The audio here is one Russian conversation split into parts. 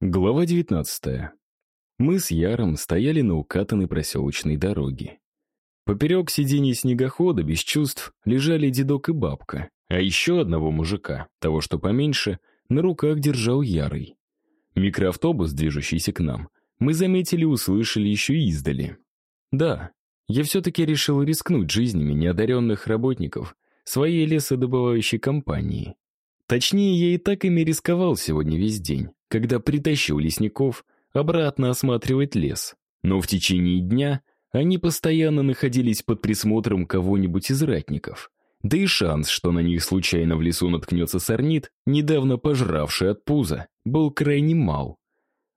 Глава 19. Мы с Яром стояли на укатанной проселочной дороге. Поперек сиденья снегохода без чувств лежали дедок и бабка, а еще одного мужика, того что поменьше, на руках держал Ярый. Микроавтобус, движущийся к нам, мы заметили и услышали еще издали. Да, я все-таки решил рискнуть жизнями неодаренных работников своей лесодобывающей компании. Точнее, я и так ими рисковал сегодня весь день когда притащил лесников обратно осматривать лес. Но в течение дня они постоянно находились под присмотром кого-нибудь из ратников. Да и шанс, что на них случайно в лесу наткнется сорнит, недавно пожравший от пуза, был крайне мал.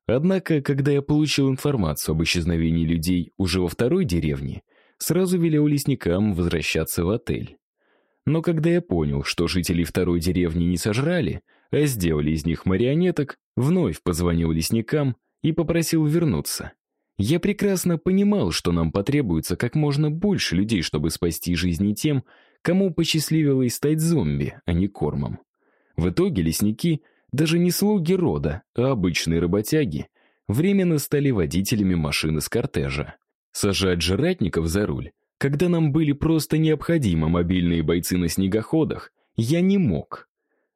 Однако, когда я получил информацию об исчезновении людей уже во второй деревне, сразу велел лесникам возвращаться в отель. Но когда я понял, что жителей второй деревни не сожрали, а сделали из них марионеток, вновь позвонил лесникам и попросил вернуться. Я прекрасно понимал, что нам потребуется как можно больше людей, чтобы спасти жизни тем, кому посчастливилось стать зомби, а не кормом. В итоге лесники, даже не слуги рода, а обычные работяги, временно стали водителями машины с кортежа. Сажать жратников за руль, когда нам были просто необходимы мобильные бойцы на снегоходах, я не мог.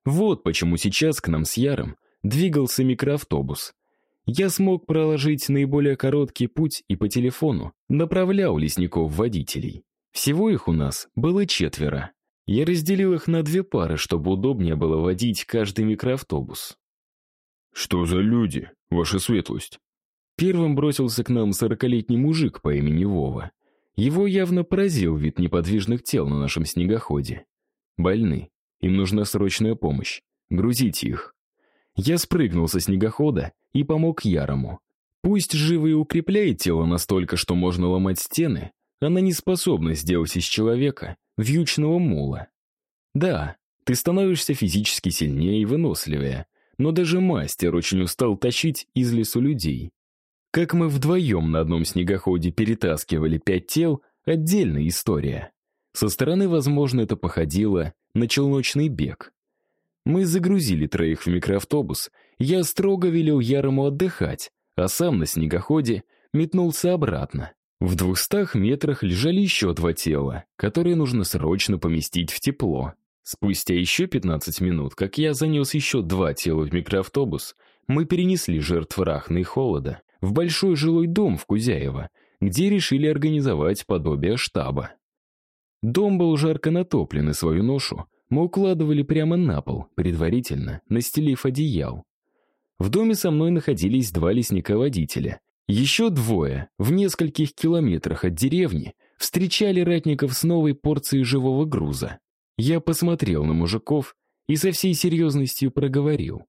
Вот почему сейчас к нам с Яром двигался микроавтобус. Я смог проложить наиболее короткий путь и по телефону направлял лесников-водителей. Всего их у нас было четверо. Я разделил их на две пары, чтобы удобнее было водить каждый микроавтобус. «Что за люди, ваша светлость?» Первым бросился к нам сорокалетний мужик по имени Вова. Его явно поразил вид неподвижных тел на нашем снегоходе. Больны. Им нужна срочная помощь. Грузите их. Я спрыгнул со снегохода и помог Ярому. Пусть живо и укрепляет тело настолько, что можно ломать стены, она не способна сделать из человека вьючного мула. Да, ты становишься физически сильнее и выносливее, но даже мастер очень устал тащить из лесу людей. Как мы вдвоем на одном снегоходе перетаскивали пять тел — отдельная история. Со стороны, возможно, это походило на челночный бег. Мы загрузили троих в микроавтобус, я строго велел Ярому отдыхать, а сам на снегоходе метнулся обратно. В двухстах метрах лежали еще два тела, которые нужно срочно поместить в тепло. Спустя еще 15 минут, как я занес еще два тела в микроавтобус, мы перенесли жертв рахны и холода в большой жилой дом в Кузяево, где решили организовать подобие штаба. Дом был жарко натоплен, и свою ношу мы укладывали прямо на пол, предварительно настелив одеял. В доме со мной находились два лесника-водителя. Еще двое, в нескольких километрах от деревни, встречали ратников с новой порцией живого груза. Я посмотрел на мужиков и со всей серьезностью проговорил.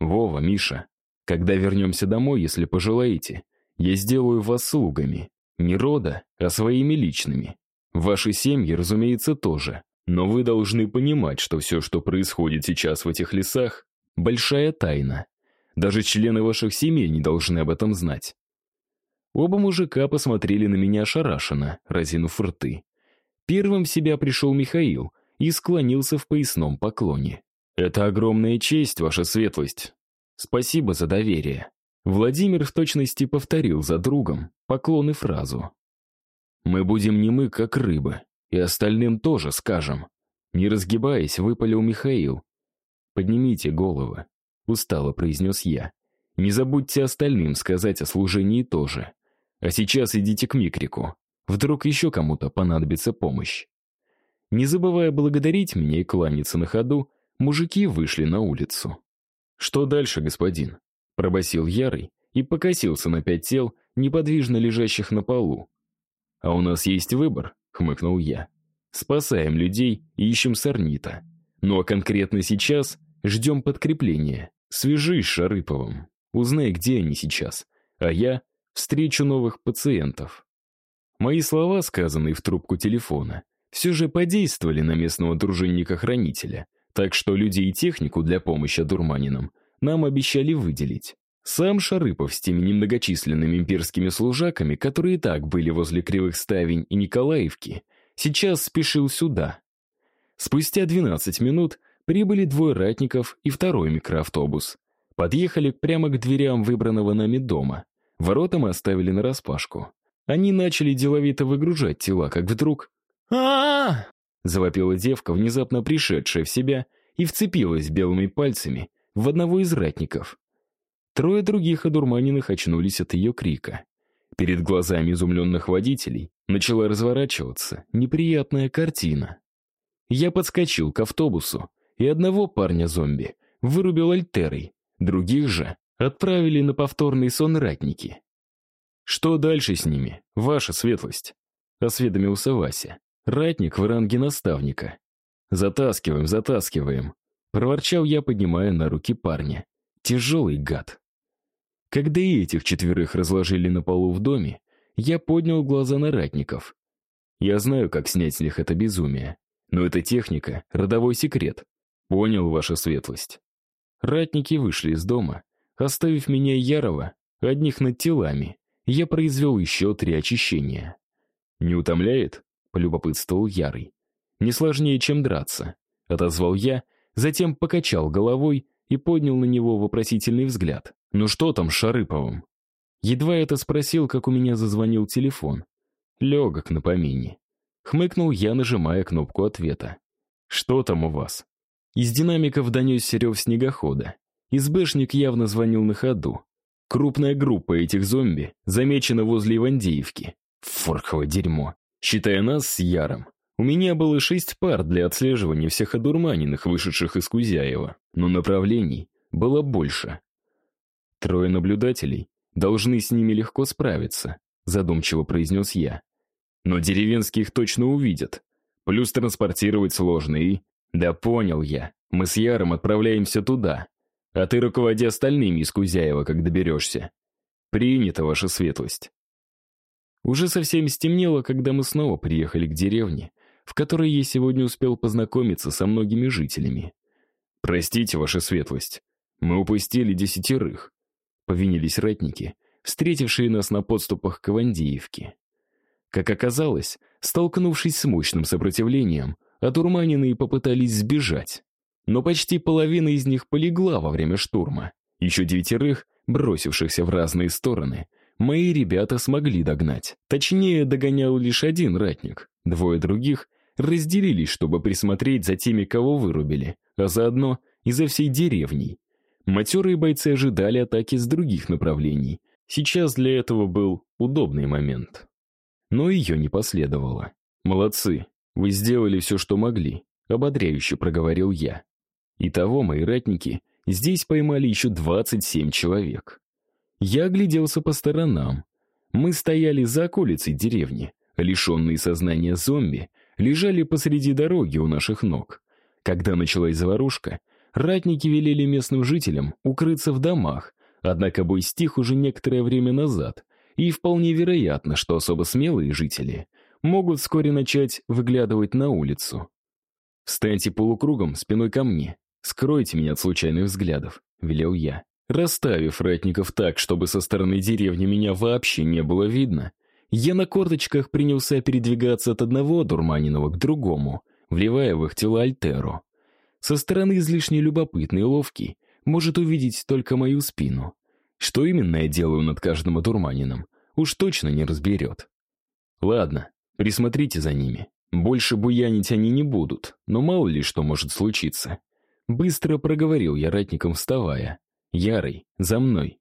«Вова, Миша, когда вернемся домой, если пожелаете, я сделаю вас слугами. Не рода, а своими личными. Ваши семьи, разумеется, тоже. Но вы должны понимать, что все, что происходит сейчас в этих лесах, большая тайна. Даже члены ваших семей не должны об этом знать. Оба мужика посмотрели на меня ошарашенно, разинув рты. Первым в себя пришел Михаил и склонился в поясном поклоне. «Это огромная честь, ваша светлость. Спасибо за доверие». Владимир в точности повторил за другом поклон и фразу. Мы будем немы, как рыбы, и остальным тоже скажем. Не разгибаясь, выпалил Михаил. «Поднимите головы», — устало произнес я. «Не забудьте остальным сказать о служении тоже. А сейчас идите к Микрику. Вдруг еще кому-то понадобится помощь». Не забывая благодарить меня и кланяться на ходу, мужики вышли на улицу. «Что дальше, господин?» — пробасил Ярый и покосился на пять тел, неподвижно лежащих на полу. «А у нас есть выбор», — хмыкнул я. «Спасаем людей и ищем сорнита. Ну а конкретно сейчас ждем подкрепления. Свяжись с Шарыповым. Узнай, где они сейчас. А я встречу новых пациентов». Мои слова, сказанные в трубку телефона, все же подействовали на местного дружинника-хранителя, так что людей и технику для помощи дурманинам нам обещали выделить. Сам Шарыпов с теми немногочисленными имперскими служаками, которые и так были возле Кривых Ставень и Николаевки, сейчас спешил сюда. Спустя 12 минут прибыли двое ратников и второй микроавтобус. Подъехали прямо к дверям выбранного нами дома. Ворота мы оставили нараспашку. Они начали деловито выгружать тела, как вдруг... а завопила девка, внезапно пришедшая в себя, и вцепилась белыми пальцами в одного из ратников. Трое других одурманенных очнулись от ее крика. Перед глазами изумленных водителей начала разворачиваться неприятная картина. Я подскочил к автобусу, и одного парня-зомби вырубил альтерой, других же отправили на повторный сон ратники. «Что дальше с ними, ваша светлость?» — осведомился Вася. Ратник в ранге наставника. «Затаскиваем, затаскиваем», — проворчал я, поднимая на руки парня. «Тяжелый гад». Когда и этих четверых разложили на полу в доме, я поднял глаза на ратников. Я знаю, как снять с них это безумие. Но эта техника — родовой секрет. Понял, ваша светлость. Ратники вышли из дома, оставив меня и Ярова одних над телами. Я произвел еще три очищения. «Не утомляет?» — полюбопытствовал Ярый. «Не сложнее, чем драться», — отозвал я, затем покачал головой и поднял на него вопросительный взгляд. «Ну что там с Шарыповым?» Едва это спросил, как у меня зазвонил телефон. Легок на помине. Хмыкнул я, нажимая кнопку ответа. «Что там у вас?» Из динамиков донесся рев снегохода. СБшник явно звонил на ходу. Крупная группа этих зомби замечена возле Ивандеевки. Форхово дерьмо. Считая нас с Яром, у меня было шесть пар для отслеживания всех одурманенных, вышедших из Кузяева, но направлений было больше. Трое наблюдателей должны с ними легко справиться, задумчиво произнес я. Но деревенские их точно увидят. Плюс транспортировать сложно и... Да понял я, мы с Яром отправляемся туда. А ты руководи остальными из Кузяева, как доберешься. Принято, ваша светлость. Уже совсем стемнело, когда мы снова приехали к деревне, в которой я сегодня успел познакомиться со многими жителями. «Простите, ваша светлость, мы упустили десятерых», — повинились ратники, встретившие нас на подступах к Авандеевке. Как оказалось, столкнувшись с мощным сопротивлением, отурманенные попытались сбежать. Но почти половина из них полегла во время штурма. Еще девятерых, бросившихся в разные стороны, мои ребята смогли догнать. Точнее, догонял лишь один ратник. Двое других разделились, чтобы присмотреть за теми, кого вырубили, а заодно и за всей деревней. Матерые бойцы ожидали атаки с других направлений. Сейчас для этого был удобный момент. Но ее не последовало. «Молодцы, вы сделали все, что могли», — ободряюще проговорил я. Итого мои ратники здесь поймали еще 27 человек. Я огляделся по сторонам. Мы стояли за околицей деревни, лишенные сознания зомби лежали посреди дороги у наших ног. Когда началась заварушка, ратники велели местным жителям укрыться в домах, однако бой стих уже некоторое время назад, и вполне вероятно, что особо смелые жители могут вскоре начать выглядывать на улицу. «Встаньте полукругом спиной ко мне, скройте меня от случайных взглядов», — велел я. Расставив ратников так, чтобы со стороны деревни меня вообще не было видно, я на корточках принялся передвигаться от одного дурманиного к другому, вливая в их тела альтеру. Со стороны излишне любопытный и ловкий может увидеть только мою спину. Что именно я делаю над каждым одурманином, уж точно не разберет. Ладно, присмотрите за ними. Больше буянить они не будут, но мало ли что может случиться. Быстро проговорил я ратником, вставая. Ярый, за мной.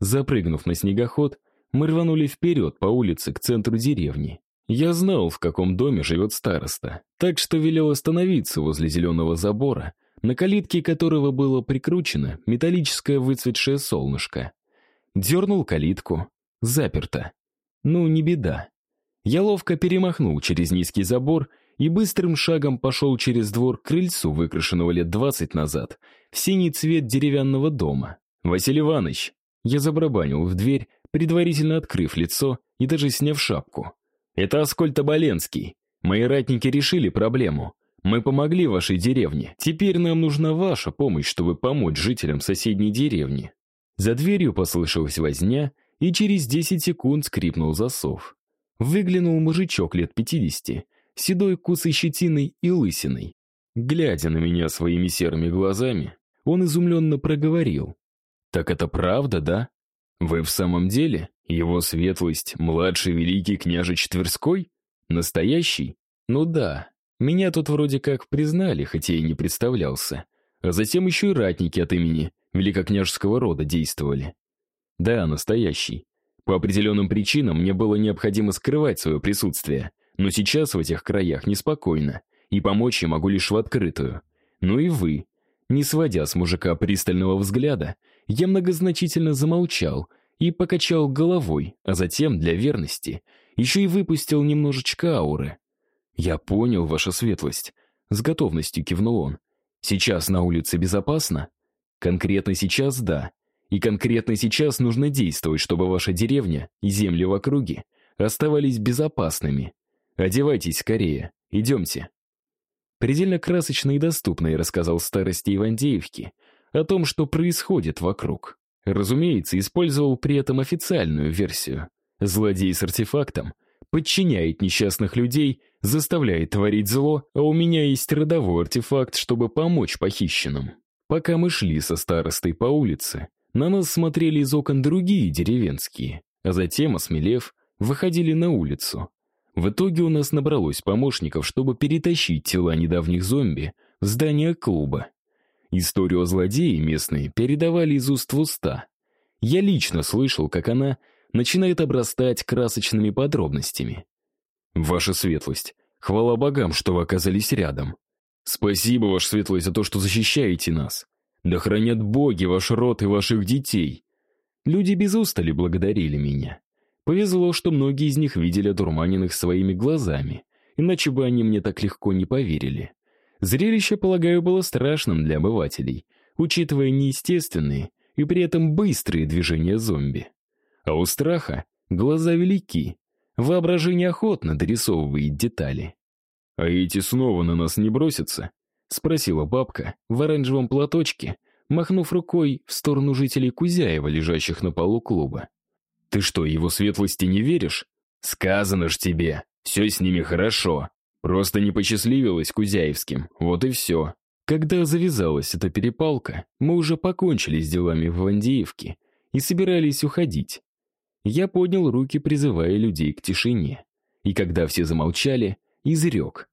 Запрыгнув на снегоход, мы рванули вперед по улице к центру деревни. Я знал, в каком доме живет староста, так что велел остановиться возле зеленого забора, на калитке которого было прикручено металлическое выцветшее солнышко. Дернул калитку. Заперто. Ну, не беда. Я ловко перемахнул через низкий забор и быстрым шагом пошел через двор к крыльцу, выкрашенного лет двадцать назад, в синий цвет деревянного дома. «Василий Иванович!» Я забрабанил в дверь, предварительно открыв лицо и даже сняв шапку. «Это Аскольд Оболенский. Мои ратники решили проблему. Мы помогли вашей деревне. Теперь нам нужна ваша помощь, чтобы помочь жителям соседней деревни». За дверью послышалась возня, и через 10 секунд скрипнул засов. Выглянул мужичок лет 50, седой куцей щетиной и лысиной. Глядя на меня своими серыми глазами, он изумленно проговорил. Так это правда, да? Вы в самом деле его светлость, младший великий княжич Тверской? Настоящий? Ну да. Меня тут вроде как признали, хотя и не представлялся. А затем еще и ратники от имени великокняжеского рода действовали. Да, настоящий. По определенным причинам мне было необходимо скрывать свое присутствие, но сейчас в этих краях неспокойно, и помочь я могу лишь в открытую. Ну и вы. Не сводя с мужика пристального взгляда, я многозначительно замолчал и покачал головой, а затем, для верности, еще и выпустил немножечко ауры. «Я понял, ваша светлость», — с готовностью кивнул он. «Сейчас на улице безопасно?» «Конкретно сейчас — да. И конкретно сейчас нужно действовать, чтобы ваша деревня и земли в округе оставались безопасными. Одевайтесь скорее, идемте». Предельно красочно и доступно я рассказал старости Ивандеевки о том, что происходит вокруг. Разумеется, использовал при этом официальную версию. Злодей с артефактом подчиняет несчастных людей, заставляет творить зло, а у меня есть родовой артефакт, чтобы помочь похищенным. Пока мы шли со старостой по улице, на нас смотрели из окон другие деревенские, а затем, осмелев, выходили на улицу. В итоге у нас набралось помощников, чтобы перетащить тела недавних зомби в здание клуба. Историю о злодее местные передавали из уст в уста. Я лично слышал, как она начинает обрастать красочными подробностями. «Ваша светлость, хвала богам, что вы оказались рядом. Спасибо, ваша светлость, за то, что защищаете нас. Да хранят боги ваш род и ваших детей». Люди без устали благодарили меня. Повезло, что многие из них видели одурманенных своими глазами, иначе бы они мне так легко не поверили. Зрелище, полагаю, было страшным для обывателей, учитывая неестественные и при этом быстрые движения зомби. А у страха глаза велики, воображение охотно дорисовывает детали. «А эти снова на нас не бросятся?» — спросила бабка в оранжевом платочке, махнув рукой в сторону жителей Кузяева, лежащих на полу клуба. Ты что, его светлости не веришь? Сказано ж тебе, все с ними хорошо. Просто не посчастливилось Кузяевским, вот и все. Когда завязалась эта перепалка, мы уже покончили с делами в Вандеевке и собирались уходить. Я поднял руки, призывая людей к тишине. И когда все замолчали, изрек.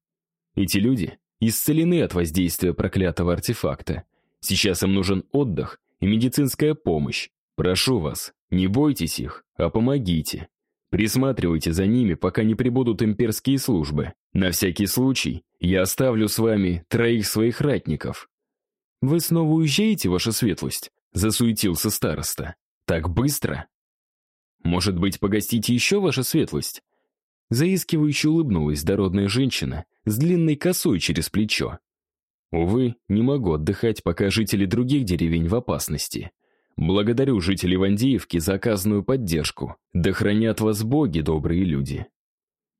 Эти люди исцелены от воздействия проклятого артефакта. Сейчас им нужен отдых и медицинская помощь. Прошу вас, не бойтесь их, а помогите. Присматривайте за ними, пока не прибудут имперские службы. На всякий случай я оставлю с вами троих своих ратников». «Вы снова уезжаете, ваша светлость?» — засуетился староста. «Так быстро?» «Может быть, погостите еще, ваша светлость?» Заискивающе улыбнулась дородная женщина с длинной косой через плечо. «Увы, не могу отдыхать, пока жители других деревень в опасности. Благодарю жителей Вандеевки за оказанную поддержку. Да хранят вас боги, добрые люди.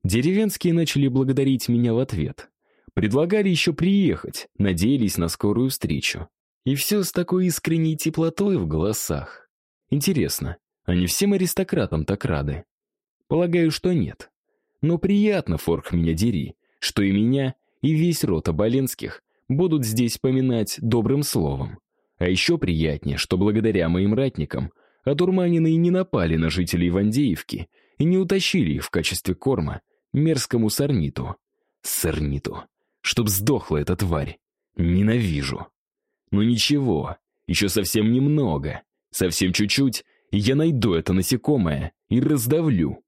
Деревенские начали благодарить меня в ответ. Предлагали еще приехать, надеялись на скорую встречу. И все с такой искренней теплотой в голосах. Интересно, они всем аристократам так рады? Полагаю, что нет. Но приятно, Форх меня дери, что и меня, и весь род Оболенских будут здесь поминать добрым словом. А еще приятнее, что благодаря моим ратникам одурманенные не напали на жителей Вандеевки и не утащили их в качестве корма мерзкому сорниту. Сорниту. Чтоб сдохла эта тварь. Ненавижу. Но ничего, еще совсем немного. Совсем чуть-чуть, я найду это насекомое и раздавлю.